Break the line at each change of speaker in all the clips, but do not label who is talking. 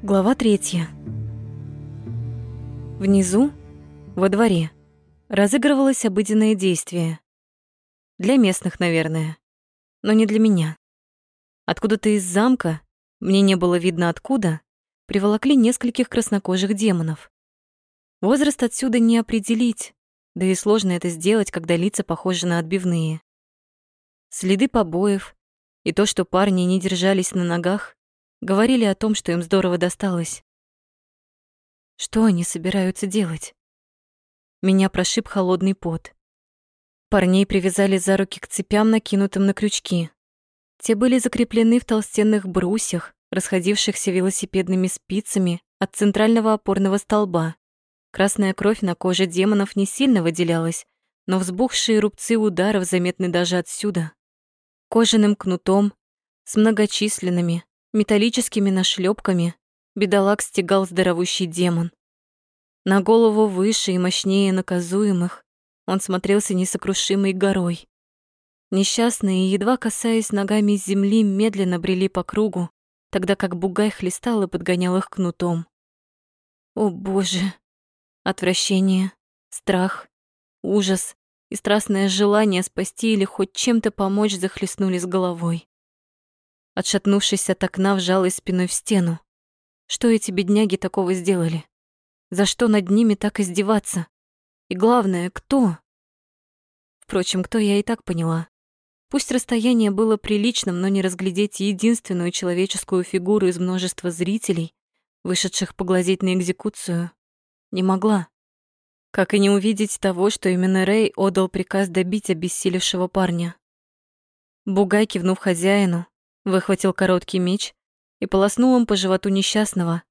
Глава третья. Внизу, во дворе, разыгрывалось обыденное действие. Для местных, наверное, но не для меня. Откуда-то из замка, мне не было видно откуда, приволокли нескольких краснокожих демонов. Возраст отсюда не определить, да и сложно это сделать, когда лица похожи на отбивные. Следы побоев и то, что парни не держались на ногах, говорили о том, что им здорово досталось. Что они собираются делать? Меня прошиб холодный пот. Парней привязали за руки к цепям, накинутым на крючки. Те были закреплены в толстенных брусьях, расходившихся велосипедными спицами от центрального опорного столба. Красная кровь на коже демонов не сильно выделялась, но взбухшие рубцы ударов заметны даже отсюда. Кожаным кнутом, с многочисленными, металлическими нашлепками бедолаг стегал здоровущий демон. На голову выше и мощнее наказуемых он смотрелся несокрушимой горой. Несчастные, едва касаясь ногами земли, медленно брели по кругу, тогда как бугай хлестал и подгонял их кнутом. О боже! Отвращение, страх, ужас и страстное желание спасти или хоть чем-то помочь захлестнули с головой. Отшатнувшись от окна, вжалась спиной в стену. Что эти бедняги такого сделали? За что над ними так издеваться? И главное, кто? Впрочем, кто я и так поняла. Пусть расстояние было приличным, но не разглядеть единственную человеческую фигуру из множества зрителей, вышедших поглазеть на экзекуцию, не могла. Как и не увидеть того, что именно Рэй отдал приказ добить обессилевшего парня. Бугай, кивнув хозяину, выхватил короткий меч и полоснул им по животу несчастного,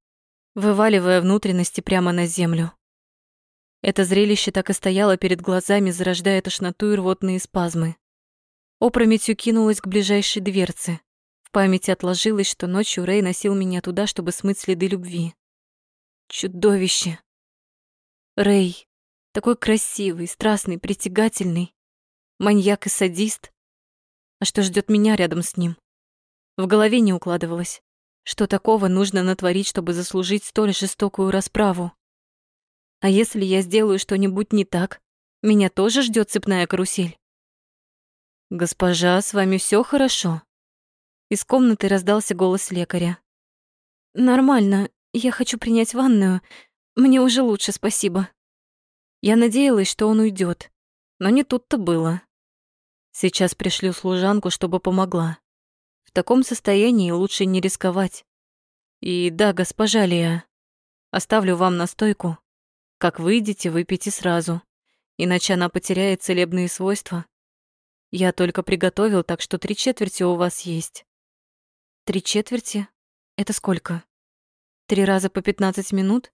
вываливая внутренности прямо на землю. Это зрелище так и стояло перед глазами, зарождая тошноту и рвотные спазмы. Опрометью кинулась к ближайшей дверце. В памяти отложилось, что ночью Рэй носил меня туда, чтобы смыть следы любви. Чудовище! Рэй, такой красивый, страстный, притягательный, маньяк и садист. А что ждет меня рядом с ним? В голове не укладывалось. Что такого нужно натворить, чтобы заслужить столь жестокую расправу? А если я сделаю что-нибудь не так, меня тоже ждет цепная карусель? «Госпожа, с вами все хорошо?» Из комнаты раздался голос лекаря. «Нормально. Я хочу принять ванную. Мне уже лучше, спасибо». Я надеялась, что он уйдет, но не тут-то было. Сейчас пришлю служанку, чтобы помогла. Таком состоянии лучше не рисковать. И да, госпожа Лия, оставлю вам настойку. Как выйдете, выпейте сразу, иначе она потеряет целебные свойства я только приготовил, так что три четверти у вас есть. Три четверти? Это сколько? Три раза по пятнадцать минут?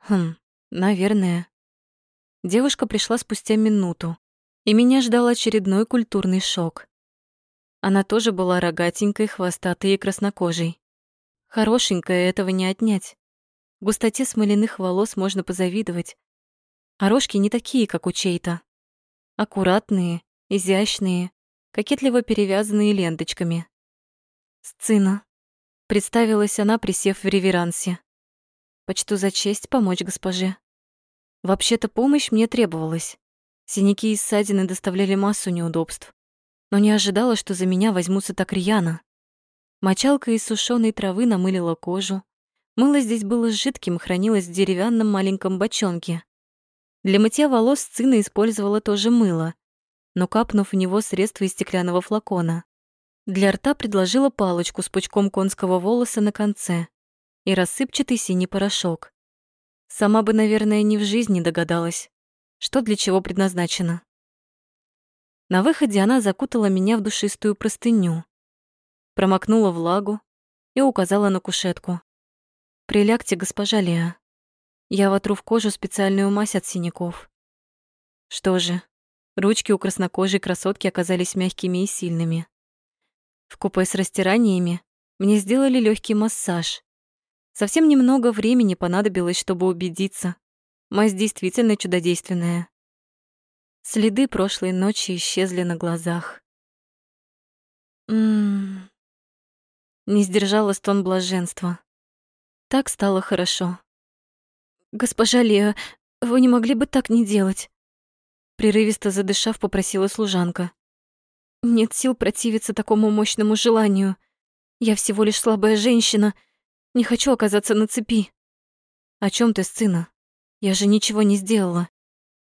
Хм, наверное. Девушка пришла спустя минуту, и меня ждал очередной культурный шок. Она тоже была рогатенькой, хвостатой и краснокожей. Хорошенькая, этого не отнять. Густоте смоляных волос можно позавидовать. А рожки не такие, как у чей-то. Аккуратные, изящные, кокетливо перевязанные ленточками. «Сцена», — представилась она, присев в реверансе. «Почту за честь помочь госпоже». Вообще-то помощь мне требовалась. Синяки и ссадины доставляли массу неудобств. Но не ожидала, что за меня возьмутся так рьяно. Мочалка из сушеной травы намылила кожу. Мыло здесь было жидким, хранилось в деревянном маленьком бочонке. Для мытья волос Цина использовала тоже мыло, но капнув в него средство из стеклянного флакона. Для рта предложила палочку с пучком конского волоса на конце и рассыпчатый синий порошок. Сама бы, наверное, ни в жизни догадалась, что для чего предназначено. На выходе она закутала меня в душистую простыню, промокнула влагу и указала на кушетку. «Прилягте, госпожа Леа. Я вотру в кожу специальную мазь от синяков». Что же, Ручки у краснокожей красотки оказались мягкими и сильными. В купе с растираниями мне сделали легкий массаж. Совсем немного времени понадобилось, чтобы убедиться. Мазь действительно чудодейственная. Следы прошлой ночи исчезли на глазах. Ммм... Не сдержала стон блаженства. так стало хорошо. «Госпожа Лео, вы не могли бы так не делать?» Прерывисто задышав, попросила служанка. «Нет сил противиться такому мощному желанию. Я всего лишь слабая женщина. Не хочу оказаться на цепи». «О чем ты, сына? Я же ничего не сделала.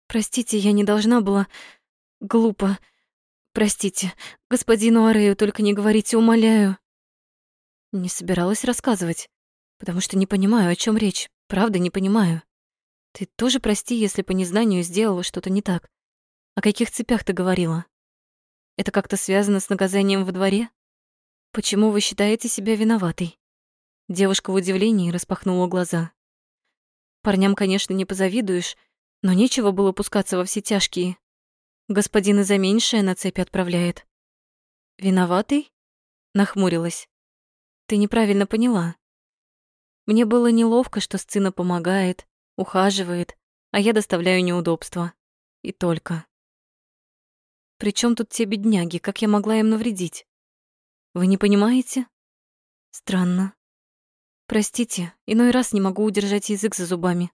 Простите, я не должна была... Глупо. Простите. Господину Арею только не говорите, умоляю». Не собиралась рассказывать, потому что не понимаю, о чем речь. Правда, не понимаю. Ты тоже прости, если по незнанию сделала что-то не так. О каких цепях ты говорила? Это как-то связано с наказанием во дворе? Почему вы считаете себя виноватой? Девушка в удивлении распахнула глаза. Парням, конечно, не позавидуешь, но нечего было пускаться во все тяжкие. Господин и за меньшее на цепи отправляет. Виноватый? Нахмурилась. Ты неправильно поняла. Мне было неловко, что сцена помогает, ухаживает, а я доставляю неудобства. И только. Причем тут те бедняги, как я могла им навредить? Вы не понимаете? Странно. Простите, иной раз не могу удержать язык за зубами.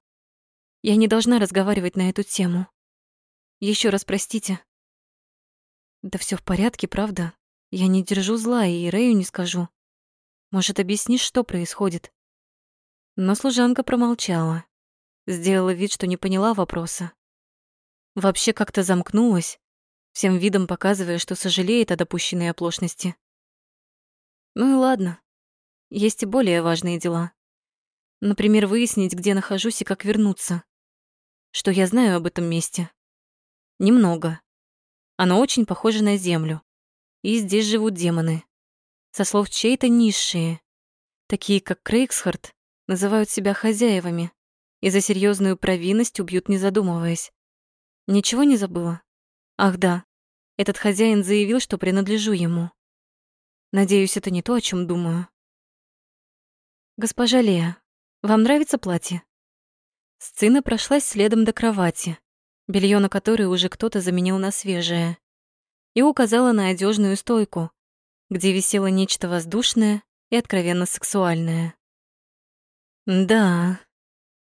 Я не должна разговаривать на эту тему. Еще раз простите. Да все в порядке, правда? Я не держу зла и Рэю не скажу. Может, объяснишь, что происходит?» Но служанка промолчала. Сделала вид, что не поняла вопроса. Вообще как-то замкнулась, всем видом показывая, что сожалеет о допущенной оплошности. Ну и ладно. Есть и более важные дела. Например, выяснить, где нахожусь и как вернуться. Что я знаю об этом месте? Немного. Оно очень похоже на Землю. И здесь живут демоны со слов чьей-то низшие. Такие, как Крейгсхард, называют себя хозяевами и за серьезную провинность убьют, не задумываясь. Ничего не забыла? Ах да, этот хозяин заявил, что принадлежу ему. Надеюсь, это не то, о чем думаю. «Госпожа Лея, вам нравится платье?» Сцена прошлась следом до кровати, белье на которой уже кто-то заменил на свежее, и указала на одежную стойку, где висело нечто воздушное и откровенно сексуальное. Да,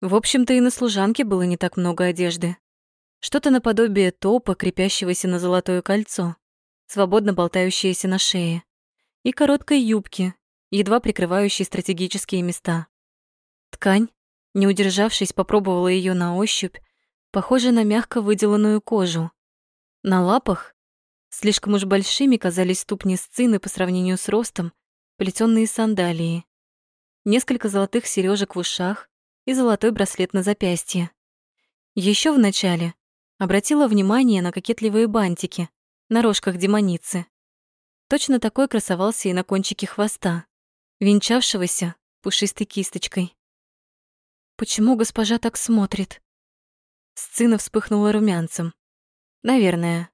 в общем-то и на служанке было не так много одежды. Что-то наподобие топа, крепящегося на золотое кольцо, свободно болтающееся на шее, и короткой юбки, едва прикрывающей стратегические места. Ткань, не удержавшись, попробовала ее на ощупь, похожа на мягко выделанную кожу. На лапах Слишком уж большими казались ступни сцены по сравнению с ростом, плетённые сандалии. Несколько золотых сережек в ушах и золотой браслет на запястье. Еще в начале обратила внимание на кокетливые бантики на рожках демоницы. Точно такой красовался и на кончике хвоста, венчавшегося пушистой кисточкой. Почему госпожа так смотрит? Сцена вспыхнула румянцем. Наверное,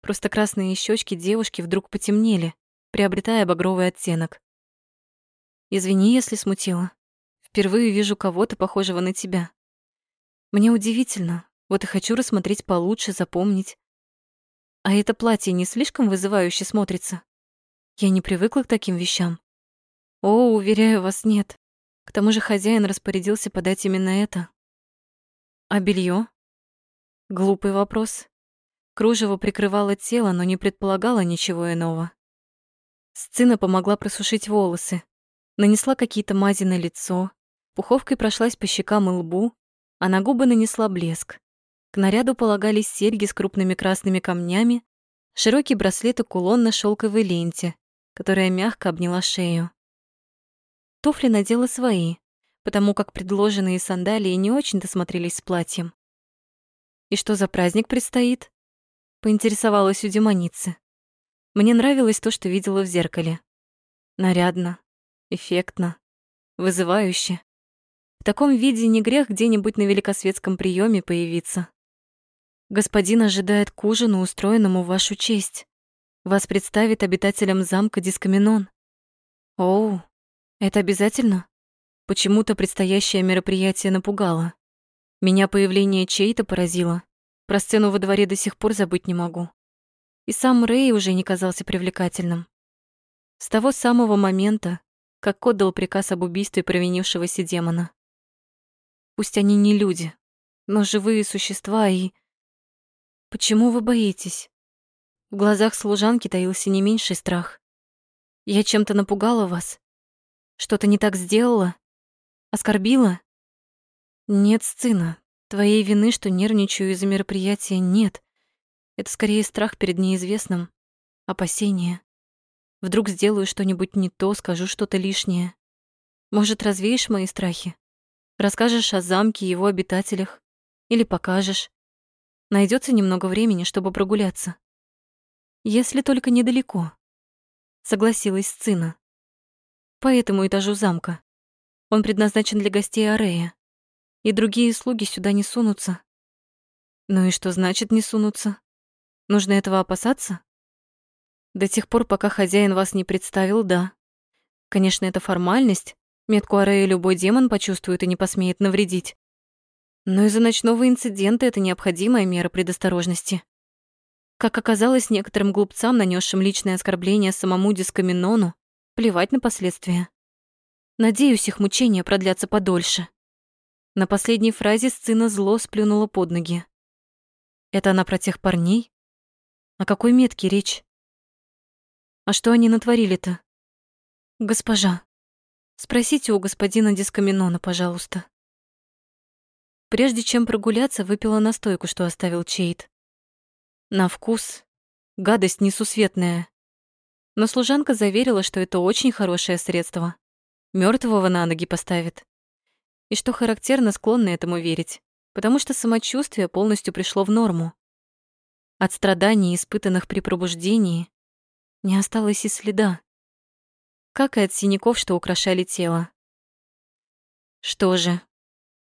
Просто красные щечки девушки вдруг потемнели, приобретая багровый оттенок. Извини, если смутила. Впервые вижу кого-то похожего на тебя. Мне удивительно, вот и хочу рассмотреть получше, запомнить. А это платье не слишком вызывающе смотрится? Я не привыкла к таким вещам. О, уверяю вас, нет. К тому же хозяин распорядился подать именно это. А белье? Глупый вопрос. Кружево прикрывало тело, но не предполагало ничего иного. Сцена помогла просушить волосы, нанесла какие-то мази на лицо, пуховкой прошлась по щекам и лбу, а на губы нанесла блеск. К наряду полагались серьги с крупными красными камнями, широкий браслет и кулон на шелковой ленте, которая мягко обняла шею. Туфли надела свои, потому как предложенные сандалии не очень-то смотрелись с платьем. И что за праздник предстоит? Поинтересовалась у демоницы. Мне нравилось то, что видела в зеркале. Нарядно, эффектно, вызывающе. В таком виде не грех где-нибудь на великосветском приеме появиться. Господин ожидает к ужину, устроенному в вашу честь. Вас представит обитателям замка Дискаминон. Оу, это обязательно? Почему-то предстоящее мероприятие напугало. Меня появление чей-то поразило. Про сцену во дворе до сих пор забыть не могу. И сам Рэй уже не казался привлекательным. С того самого момента, как отдал приказ об убийстве провинившегося демона. Пусть они не люди, но живые существа и... Почему вы боитесь? В глазах служанки таился не меньший страх. Я чем-то напугала вас? Что-то не так сделала? Оскорбила? Нет, сцена, твоей вины, что нервничаю из-за мероприятия, нет. Это скорее страх перед неизвестным, опасение. Вдруг сделаю что-нибудь не то, скажу что-то лишнее. Может, развеешь мои страхи? Расскажешь о замке и его обитателях? Или покажешь? Найдется немного времени, чтобы прогуляться. Если только недалеко. Согласилась Цина. По этому этажу замка. Он предназначен для гостей Арея. И другие слуги сюда не сунутся. Ну и что значит не сунутся? Нужно этого опасаться? До тех пор, пока хозяин вас не представил, да. Конечно, это формальность. Метку Арея любой демон почувствует и не посмеет навредить. Но из-за ночного инцидента это необходимая мера предосторожности. Как оказалось, некоторым глупцам, нанесшим личное оскорбление самому Дискаминону, плевать на последствия. Надеюсь, их мучения продлятся подольше. На последней фразе сцена зло сплюнула под ноги. Это она про тех парней? О какой метке речь? А что они натворили-то? Госпожа, спросите у господина Дискаминона, пожалуйста. Прежде чем прогуляться, выпила настойку, что оставил Чейт. На вкус гадость несусветная. Но служанка заверила, что это очень хорошее средство. Мертвого на ноги поставит. И что характерно, склонна этому верить, потому что самочувствие полностью пришло в норму. От страданий, испытанных при пробуждении, не осталось и следа. Как и от синяков, что украшали тело. Что же,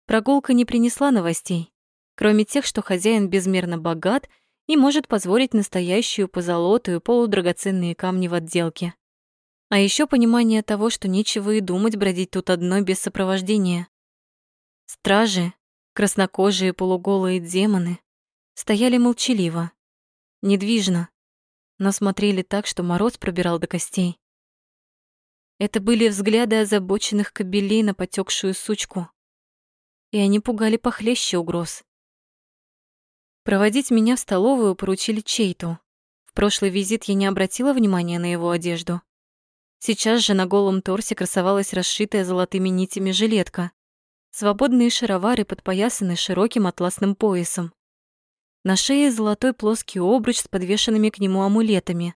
прогулка не принесла новостей, кроме тех, что хозяин безмерно богат и может позволить настоящую позолотую полудрагоценные камни в отделке. А еще понимание того, что нечего и думать бродить тут одной без сопровождения. Стражи, краснокожие полуголые демоны, стояли молчаливо, недвижно, но смотрели так, что мороз пробирал до костей. Это были взгляды озабоченных кобелей на потекшую сучку, и они пугали похлеще угроз. Проводить меня в столовую поручили Чейту. В прошлый визит я не обратила внимания на его одежду. Сейчас же на голом торсе красовалась расшитая золотыми нитями жилетка, свободные шаровары подпоясаны широким атласным поясом. На шее золотой плоский обруч с подвешенными к нему амулетами,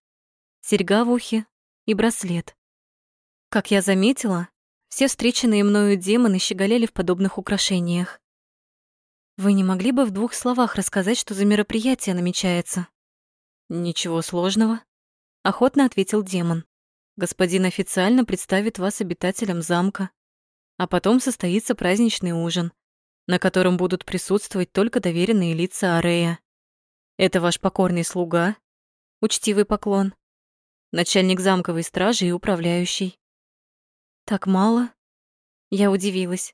серьга в ухе и браслет. Как я заметила, все встреченные мною демоны щеголяли в подобных украшениях. Вы не могли бы в двух словах рассказать, что за мероприятие намечается? Ничего сложного, охотно ответил демон. Господин официально представит вас обитателям замка, а потом состоится праздничный ужин, на котором будут присутствовать только доверенные лица Арея. Это ваш покорный слуга, учтивый поклон, начальник замковой стражи и управляющий. Так мало? Я удивилась.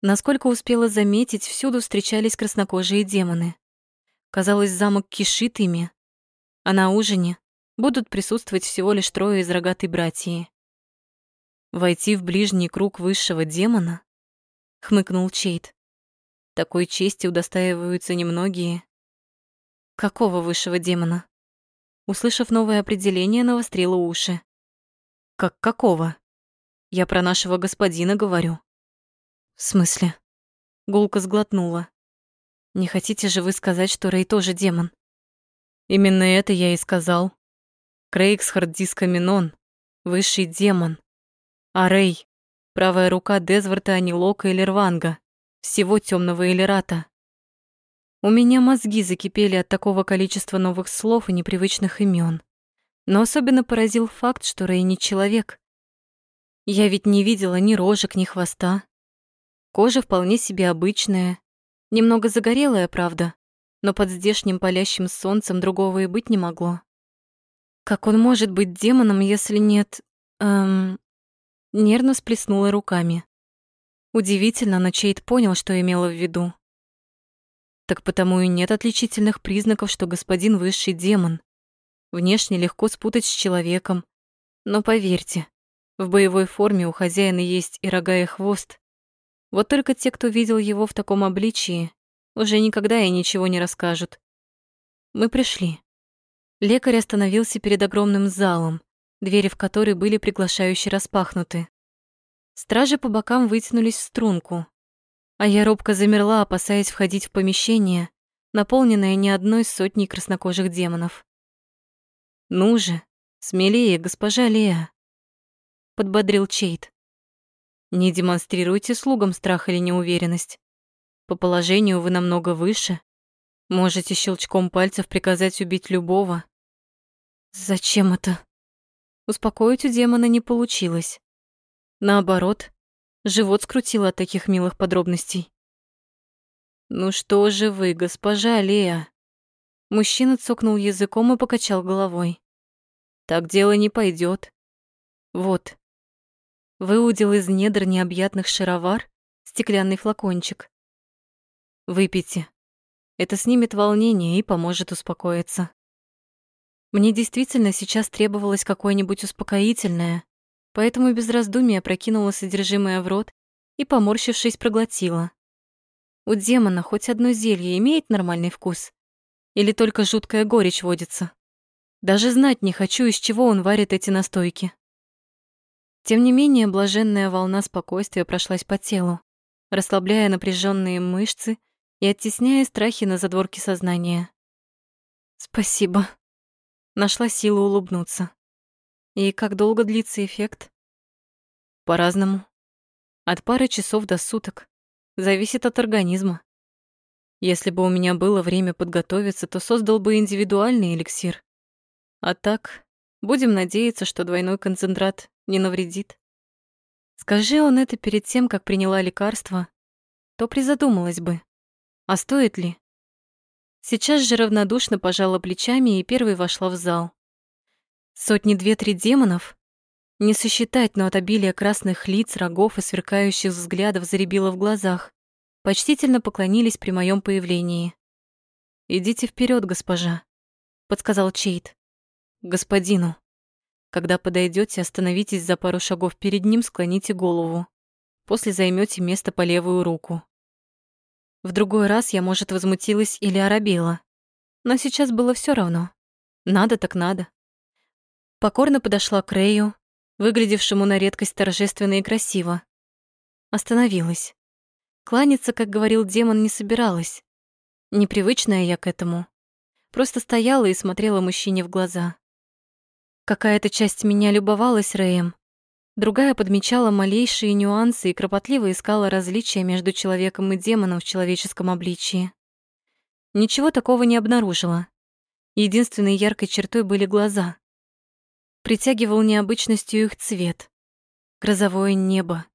Насколько успела заметить, всюду встречались краснокожие демоны. Казалось, замок кишит ими, а на ужине будут присутствовать всего лишь трое из рогатой братьи. Войти в ближний круг высшего демона? Хмыкнул Чейт. Такой чести удостаиваются немногие. Какого высшего демона? Услышав новое определение, навострила уши. Как какого? Я про нашего господина говорю. В смысле? Гулка сглотнула. Не хотите же вы сказать, что Рэй тоже демон? Именно это я и сказал. Крейгсхард Дискаминон, высший демон. А Рэй — правая рука Дезварта Анилока или Рванга всего темного Элирата. У меня мозги закипели от такого количества новых слов и непривычных имен. Но особенно поразил факт, что Рэй не человек. Я ведь не видела ни рожек, ни хвоста. Кожа вполне себе обычная, немного загорелая, правда, но под здешним палящим солнцем другого и быть не могло. Как он может быть демоном, если нет... Эм... Нервно сплеснула руками. Удивительно, но Чейд понял, что имела в виду. Так потому и нет отличительных признаков, что господин высший демон. Внешне легко спутать с человеком. Но поверьте, В боевой форме у хозяина есть и рога, и хвост. Вот только те, кто видел его в таком обличии, уже никогда и ничего не расскажут. Мы пришли. Лекарь остановился перед огромным залом, двери в который были приглашающе распахнуты. Стражи по бокам вытянулись в струнку, а я робко замерла, опасаясь входить в помещение, наполненное не одной сотней краснокожих демонов. «Ну же, смелее, госпожа Лея!» — подбодрил Чейт. «Не демонстрируйте слугам страх или неуверенность. По положению вы намного выше. Можете щелчком пальцев приказать убить любого». «Зачем это?» Успокоить у демона не получилось. Наоборот, живот скрутило от таких милых подробностей. «Ну что же вы, госпожа Лея?» Мужчина цокнул языком и покачал головой. «Так дело не пойдет. Вот». Выудил из недр необъятных шаровар стеклянный флакончик. «Выпейте. Это снимет волнение и поможет успокоиться». Мне действительно сейчас требовалось какое-нибудь успокоительное, поэтому без раздумия прокинула содержимое в рот и, поморщившись, проглотила. У демона хоть одно зелье имеет нормальный вкус? Или только жуткая горечь водится? Даже знать не хочу, из чего он варит эти настойки. Тем не менее, блаженная волна спокойствия прошлась по телу, расслабляя напряженные мышцы и оттесняя страхи на задворке сознания. «Спасибо», — нашла силу улыбнуться. «И как долго длится эффект?» «По-разному. От пары часов до суток. Зависит от организма. Если бы у меня было время подготовиться, то создал бы индивидуальный эликсир. А так, будем надеяться, что двойной концентрат не навредит. Скажи он это перед тем, как приняла лекарство, то призадумалась бы, а стоит ли? Сейчас же равнодушно пожала плечами и первой вошла в зал. Сотни две-три демонов? Не сосчитать, но от обилия красных лиц, рогов и сверкающих взглядов заребило в глазах почтительно поклонились при моем появлении. «Идите вперед, госпожа», — подсказал Чейт. «Господину. Когда подойдете, остановитесь за пару шагов перед ним, склоните голову. После займете место по левую руку». В другой раз я, может, возмутилась или оробела. Но сейчас было все равно. Надо так надо. Покорно подошла к Рэю, выглядевшему на редкость торжественно и красиво. Остановилась. Кланяться, как говорил демон, не собиралась. Непривычная я к этому. Просто стояла и смотрела мужчине в глаза. Какая-то часть меня любовалась Рэем, другая подмечала малейшие нюансы и кропотливо искала различия между человеком и демоном в человеческом обличии. Ничего такого не обнаружила. Единственной яркой чертой были глаза. Притягивал необычностью их цвет. Грозовое небо,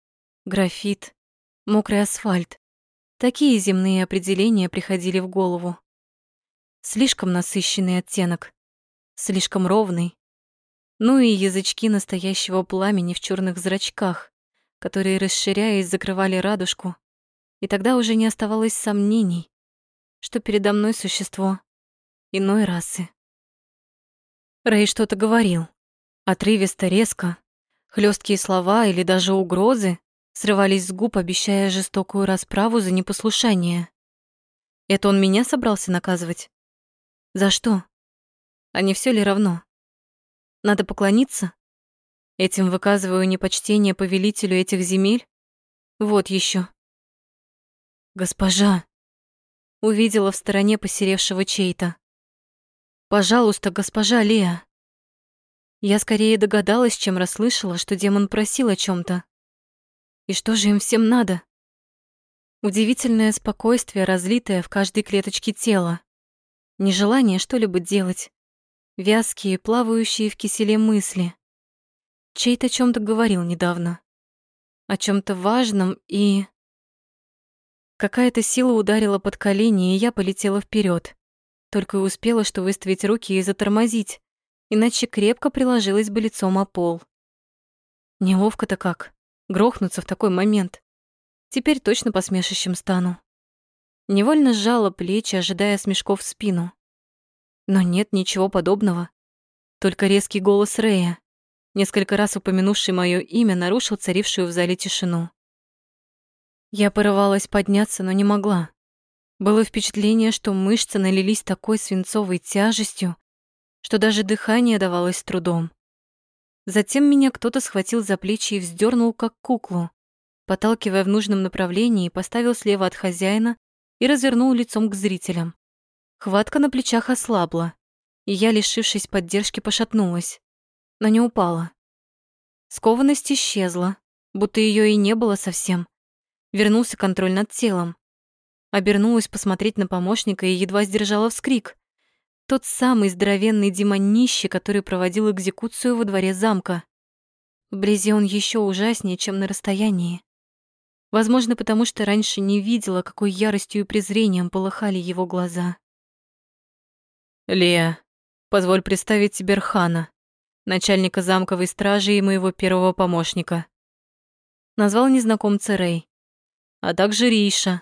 графит, мокрый асфальт. Такие земные определения приходили в голову. Слишком насыщенный оттенок, слишком ровный. Ну и язычки настоящего пламени в черных зрачках, которые, расширяясь, закрывали радужку. И тогда уже не оставалось сомнений, что передо мной существо иной расы. Рэй что-то говорил. Отрывисто, резко. Хлесткие слова или даже угрозы срывались с губ, обещая жестокую расправу за непослушание. Это он меня собрался наказывать? За что? А не все ли равно? Надо поклониться? Этим выказываю непочтение повелителю этих земель? Вот еще. Госпожа, увидела в стороне посеревшего чей-то. Пожалуйста, госпожа Леа. Я скорее догадалась, чем расслышала, что демон просил о чем то и что же им всем надо? Удивительное спокойствие, разлитое в каждой клеточке тела. Нежелание что-либо делать. Вязкие, плавающие в киселе мысли. Чей-то о чем то говорил недавно. О чем то важном и... Какая-то сила ударила под колени, и я полетела вперед. Только и успела, что выставить руки и затормозить, иначе крепко приложилась бы лицом о пол. Неловко-то как грохнуться в такой момент. Теперь точно посмешищем стану. Невольно сжала плечи, ожидая смешков в спину. Но нет ничего подобного. Только резкий голос Рэя. несколько раз упомянувший мое имя, нарушил царившую в зале тишину. Я порывалась подняться, но не могла. Было впечатление, что мышцы налились такой свинцовой тяжестью, что даже дыхание давалось трудом. Затем меня кто-то схватил за плечи и вздернул как куклу, подталкивая в нужном направлении, поставил слева от хозяина и развернул лицом к зрителям. Хватка на плечах ослабла, и я, лишившись поддержки, пошатнулась, но не упала. Скованность исчезла, будто ее и не было совсем. Вернулся контроль над телом. Обернулась посмотреть на помощника и едва сдержала вскрик. Тот самый здоровенный демонище, который проводил экзекуцию во дворе замка. Вблизи он еще ужаснее, чем на расстоянии. Возможно, потому что раньше не видела, какой яростью и презрением полыхали его глаза.
«Лея, позволь представить тебе Рхана, начальника замковой стражи и моего первого помощника».
Назвал незнакомца Рэй.
«А также Риша,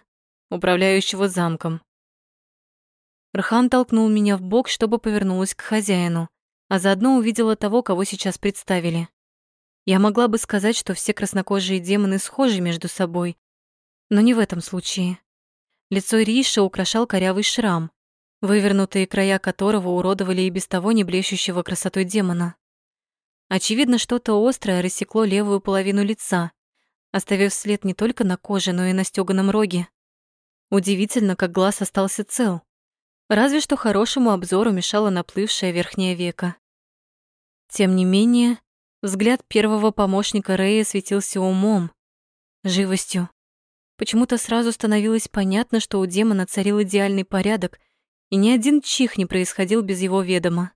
управляющего замком».
Рхан толкнул меня в бок, чтобы повернулась к хозяину, а заодно увидела того, кого сейчас представили. Я могла бы сказать, что все краснокожие демоны схожи между собой, но не в этом случае. Лицо Риша украшал корявый шрам, вывернутые края которого уродовали и без того не блещущего красотой демона. Очевидно, что-то острое рассекло левую половину лица, оставив след не только на коже, но и на стёганом роге. Удивительно, как глаз остался цел. Разве что хорошему обзору мешало наплывшее верхнее веко. Тем не менее, взгляд первого помощника Рэя светился умом, живостью. Почему-то сразу становилось понятно, что у демона царил идеальный порядок — и ни один чих не происходил без его ведома.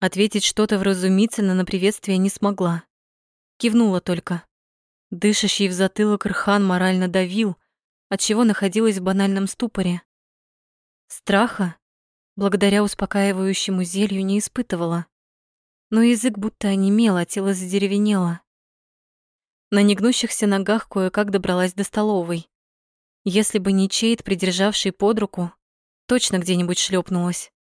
Ответить что-то вразумительно на приветствие не смогла. Кивнула только. Дышащий в затылок Рхан морально давил, отчего находилась в банальном ступоре. Страха, благодаря успокаивающему зелью, не испытывала. Но язык будто онемел, а тело задеревенело. На негнущихся ногах кое-как добралась до столовой. Если бы не Чейд, придержавший под руку, точно где-нибудь шлепнулась.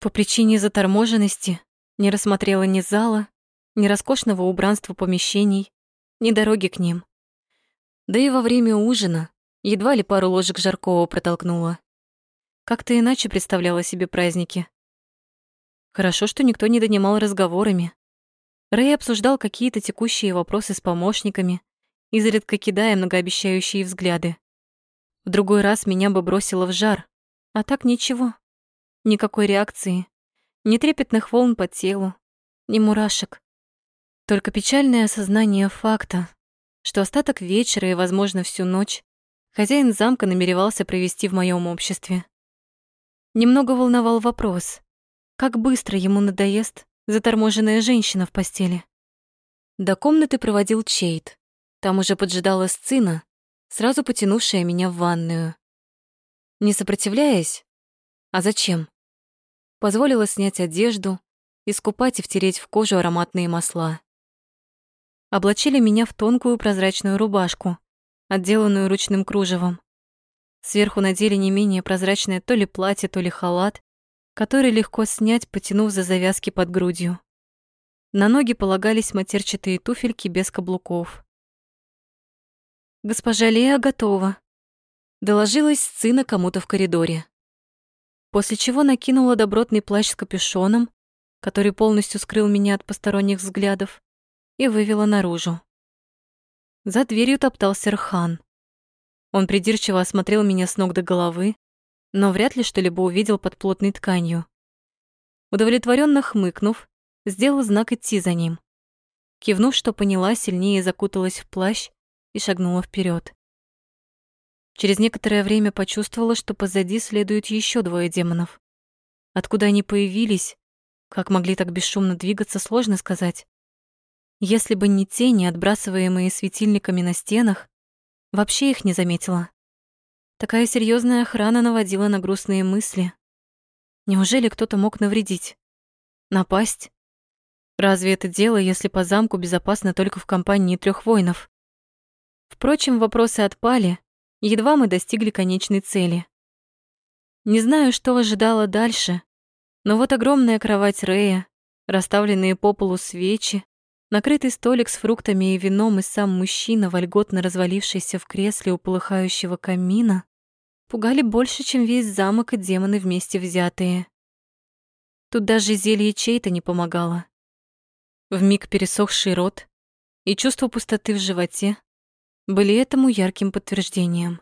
По причине заторможенности не рассмотрела ни зала, ни роскошного убранства помещений, ни дороги к ним. Да и во время ужина едва ли пару ложек жаркого протолкнула. Как-то иначе представляла себе праздники. Хорошо, что никто не донимал разговорами. Рэй обсуждал какие-то текущие вопросы с помощниками, изредка кидая многообещающие взгляды. В другой раз меня бы бросило в жар, а так ничего. Никакой реакции. Ни трепетных волн по телу, ни мурашек. Только печальное осознание факта, что остаток вечера и, возможно, всю ночь хозяин замка намеревался провести в моем обществе. Немного волновал вопрос, как быстро ему надоест заторможенная женщина в постели. До комнаты проводил Чейт. Там уже поджидала сцена, сразу потянувшая меня в ванную. Не сопротивляясь? А зачем? Позволила снять одежду, искупать и втереть в кожу ароматные масла. Облачили меня в тонкую прозрачную рубашку, отделанную ручным кружевом. Сверху надели не менее прозрачное то ли платье, то ли халат, который легко снять, потянув за завязки под грудью. На ноги полагались матерчатые туфельки без каблуков. «Госпожа Лея готова», Доложилась сына кому-то в коридоре. После чего накинула добротный плащ с капюшоном, который полностью скрыл меня от посторонних взглядов, и вывела наружу. За дверью топтался Рхан. Он придирчиво осмотрел меня с ног до головы, но вряд ли что-либо увидел под плотной тканью. Удовлетворенно хмыкнув, сделал знак идти за ним. Кивнув, что поняла, сильнее закуталась в плащ и шагнула вперед. Через некоторое время почувствовала, что позади следуют еще двое демонов. Откуда они появились, как могли так бесшумно двигаться, сложно сказать. Если бы не тени, отбрасываемые светильниками на стенах, вообще их не заметила. Такая серьезная охрана наводила на грустные мысли. Неужели кто-то мог навредить? Напасть? Разве это дело, если по замку безопасно только в компании трех воинов? Впрочем, вопросы отпали, Едва мы достигли конечной цели. Не знаю, что ожидало дальше, но вот огромная кровать Рея, расставленные по полу свечи, накрытый столик с фруктами и вином и сам мужчина, вольготно развалившийся в кресле у полыхающего камина, пугали больше, чем весь замок и демоны вместе взятые. Тут даже зелье чей-то не помогало. Вмиг пересохший рот и чувство пустоты в животе были этому ярким подтверждением.